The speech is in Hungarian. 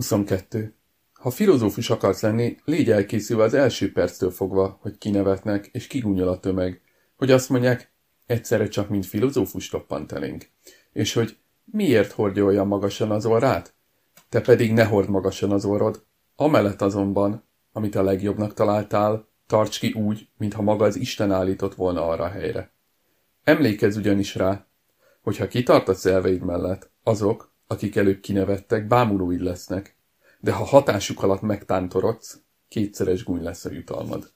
22. Ha filozófus akarsz lenni, légy elkészülve az első perctől fogva, hogy kinevetnek és kigúnyol a tömeg, hogy azt mondják, egyszerre csak mint filozófus toppant elénk, és hogy miért hordja olyan magasan az orrát? Te pedig ne hord magasan az orrod, amellett azonban, amit a legjobbnak találtál, tarts ki úgy, mintha maga az Isten állított volna arra a helyre. Emlékezz ugyanis rá, hogy ha kitartasz elveid mellett, azok, akik előbb kinevettek, bámulóid lesznek, de ha hatásuk alatt megtántorodsz, kétszeres gúny lesz a jutalmad.